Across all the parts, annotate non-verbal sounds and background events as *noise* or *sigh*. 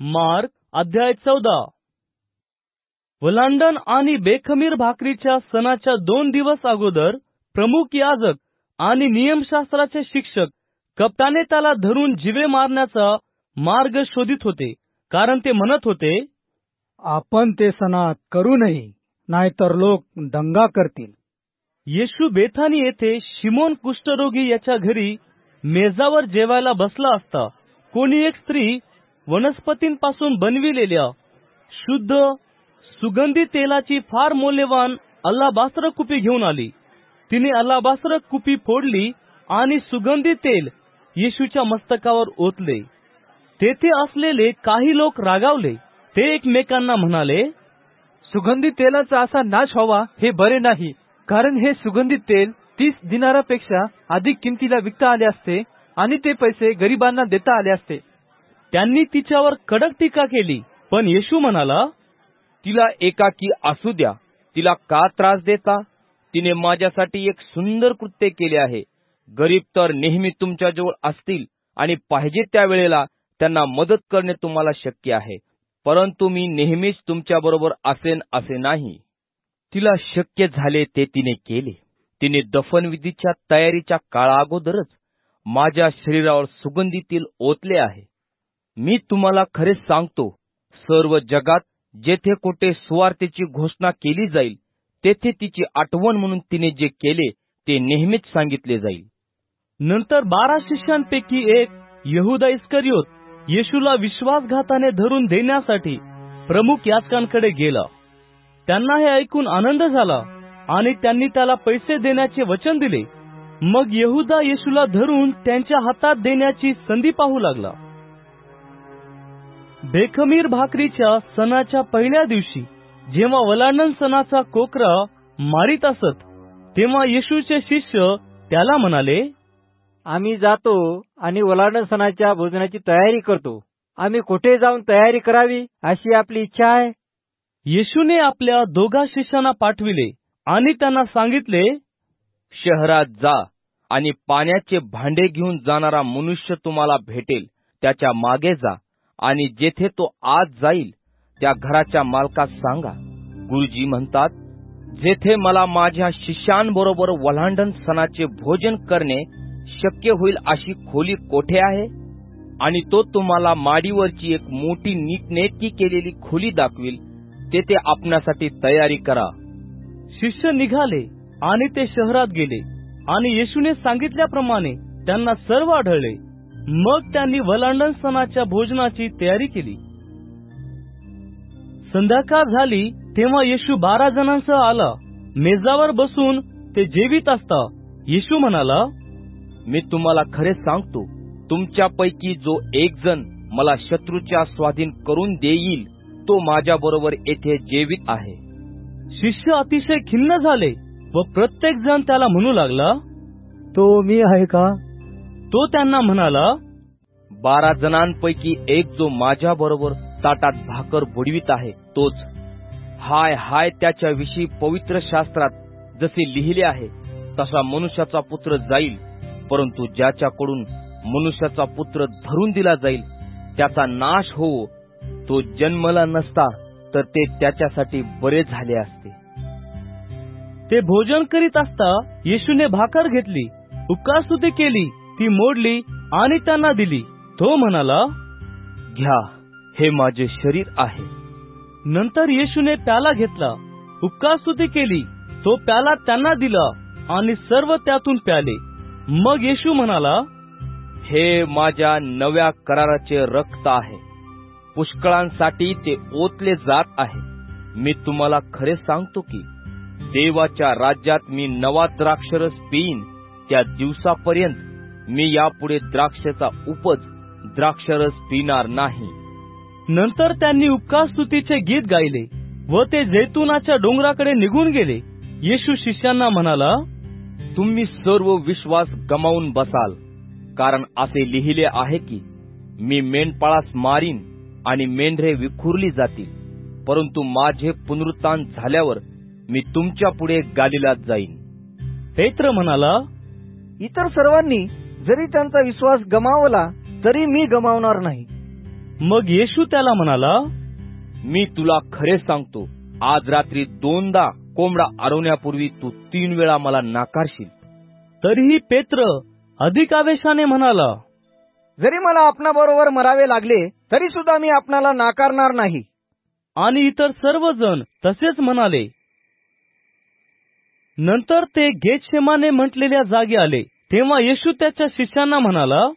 Mark अध्याय चौदा. वलांडन आणि बेखमीर भाकरीच्या सणाच्या दोन दिवस अगोदर प्रमुख याजक आणि नियमशास्त्राचे शिक्षक कप्ताने त्याला धरून जिवे मारण्याचा मार्ग शोधित होते कारण ते म्हणत होते आपण ते सणात करू नये नाहीतर लोक दंगा करतील. येशू बेथानी येथे शिमोन कुष्ठरोगी याच्या घरी मेजावर जेवायला बसला असता कोणी एक स्त्री वनस्पतींपासून बनविलेल्या शुद्ध सुगंधी तेलाची फार मौल्यवान अल्लाबास्त्र कुपी घेऊन आली. तिने अल्लाबास्त्र कुपी फोडली आणि सुगंधी तेल येशूच्या मस्तकावर ओतले. तेथे असलेले काही लोक रागावले. ते एकमेकांना म्हणाले सुगंधी तेलाचा असा नाश व्हावा हे बरे नाही कारण हे सुगंधित तेल तीस दिनारापेक्षा अधिक किमतीला विकता आले असते आणि ते पैसे गरिबांना देता आले असते. त्यांनी तिच्यावर कडक टीका केली. पण येशू म्हणाला तिला एकाकी असू द्या. तिला का त्रास देता? तिने माझ्यासाठी एक सुंदर कृत्य केले आहे. गरीब तर नेहमी तुमच्याजवळ असतील आणि पाहिजे त्या वेळेला त्यांना मदत करणे तुम्हाला शक्य आहे. परंतु मी नेहमीच तुमच्याबरोबर असेन असे नाही. तिला शक्य झाले ते तिने केले. तिने दफनविधीच्या तयारीच्या काळा अगोदरच माझ्या शरीरावर सुगंधीतील ओतले आहे. मी तुम्हाला खरेच सांगतो सर्व जगात जेथे कोठे सुवार्थेची घोषणा केली जाईल तेथे तिची आठवण म्हणून तिने जे केले ते नेहमीच सांगितले जाईल. नंतर बारा शिष्यांपैकी एक यहुदा इस्करियोत येशूला विश्वासघाताने धरून देण्यासाठी प्रमुख याचकांकडे गेला. त्यांना हे ऐकून आनंद झाला आणि त्यांनी त्याला पैसे देण्याचे वचन दिले. मग येहुदा येशूला धरून त्यांच्या हातात देण्याची संधी पाहू लागला. बेखमीर भाकरीच्या सणाच्या पहिल्या दिवशी जेव्हा वलांडण सणाचा कोकरा मारित असत तेव्हा येशूचे शिष्य त्याला म्हणाले आम्ही जातो आणि ओलांडण सणाच्या भोजनाची तयारी करतो. आम्ही कुठे जाऊन तयारी करावी अशी आपली इच्छा आहे? येशूने आपल्या दोघा शिष्यांना पाठविले आणि त्यांना सांगितले शहरात जा आणि पाण्याचे भांडे घेऊन जाणारा मनुष्य तुम्हाला भेटेल. त्याच्यामागे जा. आणि जेथे तो आज जाईल त्या घराच्या मालकास सांगा. गुरुजी म्हणतात जेथे मला माझ्या शिष्यांबरोबर वल्हांडण सणाचे भोजन करणे शक्य होईल अशी खोली कोठे आहे? आणि तो तुम्हाला माडीवरची एक मोठी नीटनेटकी केलेली खोली दाखविल. तेथे आपणासाठी तयारी करा. शिष्य निघाले आणि ते शहरात गेले. आणि येशूने सांगितल्याप्रमाणे त्यांना सर्व आढळले. मग त्यांनी वलांडण सणाच्या भोजनाची तयारी केली. संध्याकाळ झाली तेव्हा येशू बारा जणांसह आला. मेजावर बसून ते जेवित असता. येशू म्हणाला मी तुम्हाला खरे सांगतो तुमच्यापैकी जो एक जण मला शत्रूच्या स्वाधीन करून देईल तो माझ्या बरोबर येथे जेवित आहे. शिष्य अतिशय खिन्न झाले व प्रत्येक जण त्याला म्हणू लागला तो मी आहे का? तो त्यांना म्हणाला बारा जणांपैकी एक जो माझ्या बरोबर ताटात भाकर बुडवीत आहे तोच. हाय हाय त्याच्याविषयी पवित्र शास्त्रात जसे लिहिले आहे तसा मनुष्याचा पुत्र जाईल परंतु ज्याच्याकडून मनुष्याचा पुत्र धरून दिला जाईल त्याचा नाश होवो. तो जन्मला नसता तर ते त्याच्यासाठी बरे झाले असते. ते भोजन करीत असता येशूने भाकर घेतली उपकारस्तुती केली. ती मोडली आणि त्यांना दिली. तो म्हणाला घ्या हे माझे शरीर आहे. नंतर येशूने प्याला घेतला उपकारस्तुती केली. तो प्याला त्यांना दिला आणि सर्व त्यातून प्याले. मग येशू म्हणाला हे माझ्या नव्या कराराचे रक्त आहे. पुष्कळांसाठी ते ओतले जात आहे. मी तुम्हाला खरे सांगतो की देवाच्या राज्यात मी नवा द्राक्षरस पिईन त्या दिवसापर्यंत मी यापुढे द्राक्षाचा उपज द्राक्षरस पिणार नाही. नंतर त्यांनी उपकार स्तुतीचे गीत गायले व ते जैतुनाच्या डोंगराकडे निघून गेले. येशू शिष्यांना म्हणाला तुम्ही सर्व विश्वास गमावून बसाल कारण असे लिहिले आहे की मी मेंढपाळास मारीन आणि मेंढरे विखुरली जातील परंतु माझे पुनरुत्थान झाल्यावर मी तुमच्यापुढे गालिलात जाईन. पेत्र म्हणाला इतर सर्वांनी जरी त्यांचा विश्वास गमावला तरी मी गमावणार नाही. मग येशू त्याला म्हणाला मी तुला खरे सांगतो आज रात्री दोनदा कोंबडा अरवण्यापूर्वी तू तीन वेळा मला नाकारशील. तरीही पेत्र अधिक आवेशाने म्हणाला जरी मला आपणाबरोबर मरावे लागले तरी सुद्धा मी आपणाला नाकारणार नाही. आणि इतर सर्वजण तसेच म्हणाले. नंतर ते गेतशेमाने म्हटलेल्या जागी आले. तेव्हा येशू त्याच्या शिष्यांना म्हणाला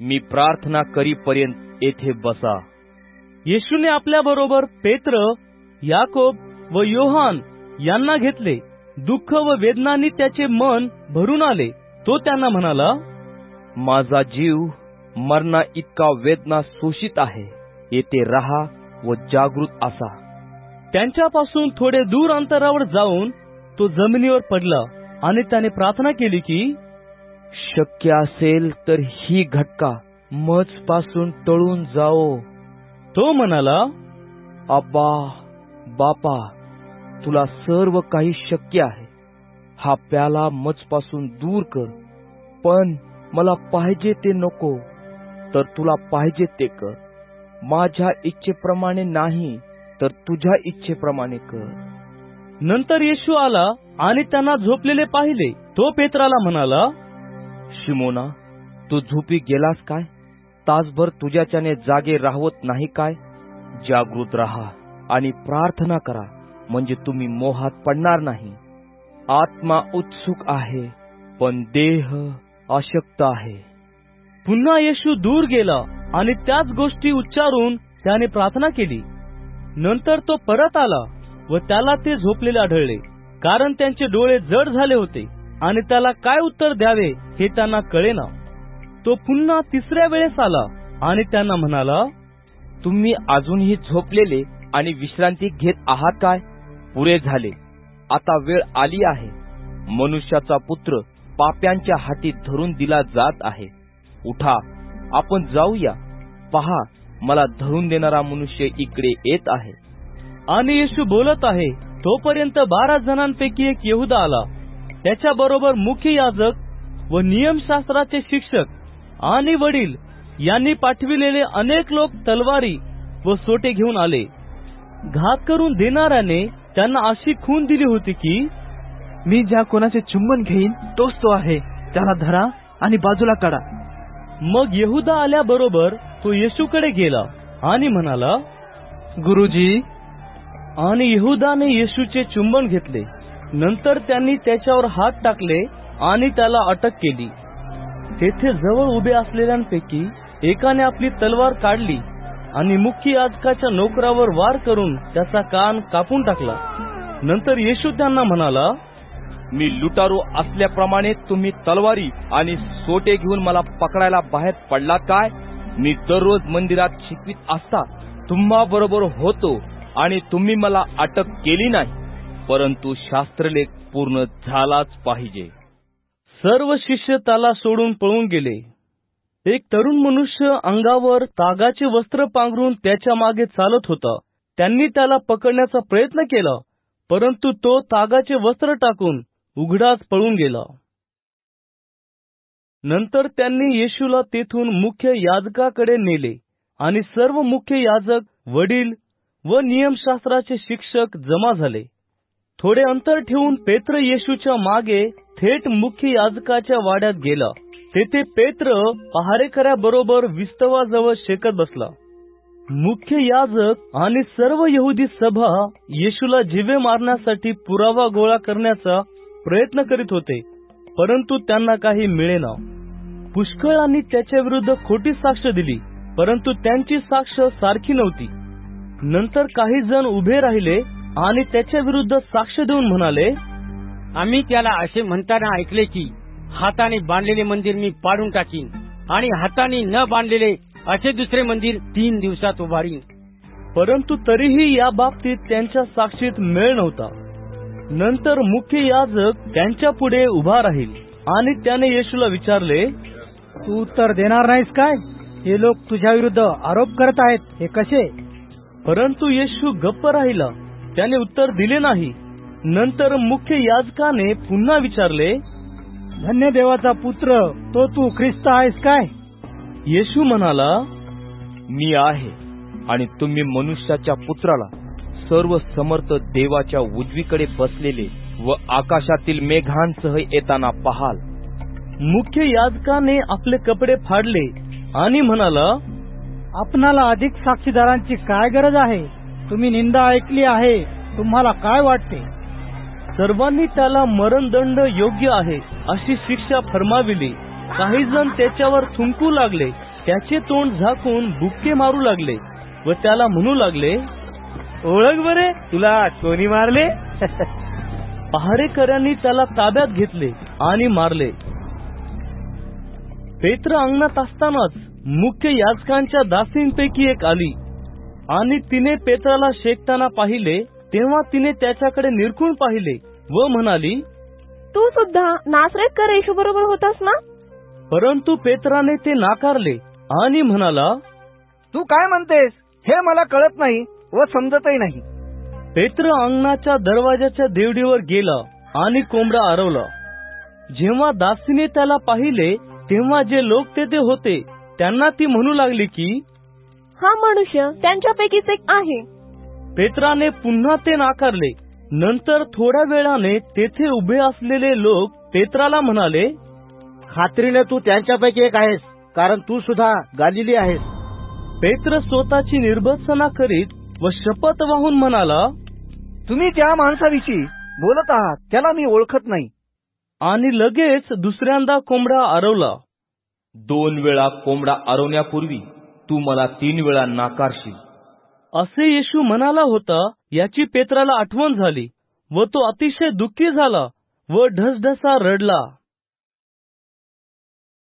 मी प्रार्थना करीपर्यंत येथे बसा. येशूने आपल्याबरोबर पेत्र याकोब व योहान यांना घेतले. दुःख व वेदनांनी त्याचे मन भरून आले. तो त्यांना म्हणाला माझा जीव मरणा इतका वेदना शोषित आहे. येथे राहा व जागृत असा. त्यांच्यापासून थोडे दूर अंतरावर जाऊन तो जमिनीवर पडला आणि त्याने प्रार्थना केली की शक्य असेल तर ही घटका मजपासून टळून जाओ. तो म्हणाला अब्बा बापा तुला सर्व काही शक्य आहे. हा प्याला मजपासून दूर कर. पण मला पाहिजे ते नको. तर तुला पाहिजे ते कर. माझ्या इच्छेप्रमाणे नाही तर तुझ्या इच्छेप्रमाणे कर. नंतर येशू आला आणि त्यांना झोपलेले पाहिले. तो पेत्राला म्हणाला शिमोना तू झोपी गेलास काय? तासभर तुझ्याच्याने जागे राहवत नाही काय? जागृत राहा आणि प्रार्थना करा म्हणजे तुम्ही मोहात पडणार नाही. आत्मा उत्सुक आहे पण देह अशक्त आहे. पुन्हा येशू दूर गेला आणि त्याच गोष्टी उच्चारून त्याने प्रार्थना केली. नंतर तो परत आला व त्याला ते झोपलेले आढळले कारण त्यांचे डोळे जड झाले होते. आणि त्याला काय उत्तर द्यावे हे त्यांना कळेना. तो पुन्हा तिसऱ्या वेळेस आला आणि त्यांना म्हणाला तुम्ही अजूनही झोपलेले आणि विश्रांती घेत आहात काय? पुरे झाले. आता वेळ आली आहे. मनुष्याचा पुत्र पाप्यांच्या हाती धरून दिला जात आहे. उठा आपण जाऊया. पहा मला धरून देणारा मनुष्य इकडे येत आहे. आणि येशू बोलत आहे तोपर्यंत बारा जणांपैकी एक येहुदा आला. त्याच्या बरोबर मुख्य याजक व नियमशास्त्राचे शिक्षक आणि वडील यांनी पाठविलेले अनेक लोक तलवारी व सोटे घेऊन आले. घात करून देणाऱ्याने त्यांना अशी खून दिली होती की मी ज्या कोणाचे चुंबन घेईन तोच तो आहे. त्याला धरा आणि बाजूला काढा. मग येहुदा आल्याबरोबर तो येशूकडे गेला आणि म्हणाला गुरुजी. आणि येहुदाने येशूचे चुंबन घेतले. नंतर त्यांनी त्याच्यावर हात टाकले आणि त्याला अटक केली. तेथे जवळ उभे असलेल्यांपैकी एकाने आपली तलवार काढली आणि मुख्य याजकाच्या नोकरावर वार करून त्याचा कान कापून टाकला. नंतर येशू त्यांना म्हणाला मी लुटारू असल्याप्रमाणे तुम्ही तलवारी आणि सोटे घेऊन मला पकडायला बाहेर पडलात काय? मी दररोज मंदिरात शिकवित असता तुम्हा बरोबर होतो आणि तुम्ही मला अटक केली नाही. परंतु शास्त्रलेख पूर्ण झालाच पाहिजे. सर्व शिष्य त्याला सोडून पळून गेले. एक तरुण मनुष्य अंगावर तागाचे वस्त्र पांघरून त्याच्यामागे चालत होता. त्यांनी त्याला पकडण्याचा प्रयत्न केला परंतु तो तागाचे वस्त्र टाकून उघडाच पळून गेला. नंतर त्यांनी येशूला तेथून मुख्य याजकाकडे नेले आणि सर्व मुख्य याजक वडील व नियमशास्त्राचे शिक्षक जमा झाले. थोडे अंतर ठेवून पेत्र येशूच्या मागे थेट मुख्य याजकाच्या वाड्यात गेला. तेथे पेत्र पहारेकऱ्याबरोबर विस्तवाजवळ शेकत बसला. मुख्य याजक आणि सर्व यहुदी सभा येशूला जिवे मारण्यासाठी पुरावा गोळा करण्याचा प्रयत्न करीत होते परंतु त्यांना काही मिळेना. पुष्कळांनी त्याच्या विरुद्ध खोटी साक्ष दिली परंतु त्यांची साक्ष सारखी नव्हती. नंतर काही जण उभे राहिले आणि त्याच्या विरुद्ध साक्ष देऊन म्हणाले आम्ही त्याला असे म्हणताना ऐकले की हाताने बांधलेले मंदिर मी पाडून टाकीन आणि हाताने न बांधलेले असे दुसरे मंदिर तीन दिवसात उभारीन. परंतु तरीही या बाबतीत त्यांच्या साक्षीत मेळ नव्हता. नंतर मुख्य याजक त्यांच्या पुढे उभा राहील आणि त्याने येशूला विचारले तू उत्तर देणार नाहीस काय? हे लोक तुझ्या विरुद्ध आरोप करत आहेत हे कसे? परंतु येशू गप्प राहिला. त्याने उत्तर दिले नाही. नंतर मुख्य याजकाने पुन्हा विचारले धन्य देवाचा पुत्र तो तू ख्रिस्त आहेस काय? येशू म्हणाला मी आहे आणि तुम्ही मनुष्याच्या पुत्राला सर्व समर्थ देवाच्या उजवीकडे बसलेले व आकाशातील मेघांसह येताना पाहाल. मुख्य याजकाने आपले कपडे फाडले आणि म्हणाला आपणाला अधिक साक्षीदारांची काय गरज आहे? तुम्ही निंदा ऐकली आहे तुम्हाला काय वाटते? सर्वांनी त्याला मरणदंड योग्य आहे अशी शिक्षा फरमाविली. काही जण त्याच्यावर थुंकू लागले त्याचे तोंड झाकून बुक्के मारू लागले व त्याला म्हणू लागले ओळख बरे तुला कोणी मारले? *laughs* पहारेकऱ्यांनी त्याला ताब्यात घेतले आणि मारले. पेत्र अंगणात असतानाच मुख्य याचकांच्या दासींपैकी एक आली. आणि तिने पेत्राला शेकताना पाहिले तेव्हा तिने त्याच्याकडे निरखून पाहिले व म्हणाली तू सुद्धा नासरेतकर येशू बरोबर होतास ना? परंतु पेत्राने ते नाकारले आणि म्हणाला तू काय म्हणतेस? हे मला कळत नाही व समजतही नाही. पेत्र अंगणाच्या दरवाजाच्या देवडीवर गेला आणि कोंबडा आरवला. जेव्हा दासीने त्याला पाहिले तेव्हा जे लोक तेथे होते त्यांना ती म्हणू लागली की हा मनुष्य त्यांच्यापैकीच एक आहे. पेत्राने पुन्हा ते नाकारले. नंतर थोड्या वेळाने तेथे उभे असलेले लोक पेत्राला म्हणाले खात्रीने तू त्यांच्यापैकी एक आहेस कारण तू सुद्धा गालिली आहेस. पेत्र स्वतःची निर्भत्सना करीत व शपथ वाहून म्हणाला तुम्ही त्या माणसाविषयी बोलत आहात त्याला मी ओळखत नाही. आणि लगेच दुसऱ्यांदा कोंबडा आरवला. दोन वेळा कोंबडा आरवण्यापूर्वी तू मला तीन वेळा नाकारशील. असे येशू म्हणाला होता याची पेत्राला आठवण झाली व तो अतिशय दुःखी झाला व ढसढसा रडला.